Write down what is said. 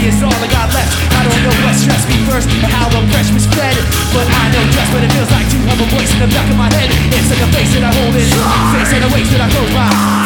me is all I got left. I don't know what stressed me first or how oppression was fed. But I know just what it feels like to have a voice in the back of my head. It's like a face that I hold in, face and I waist that I go by.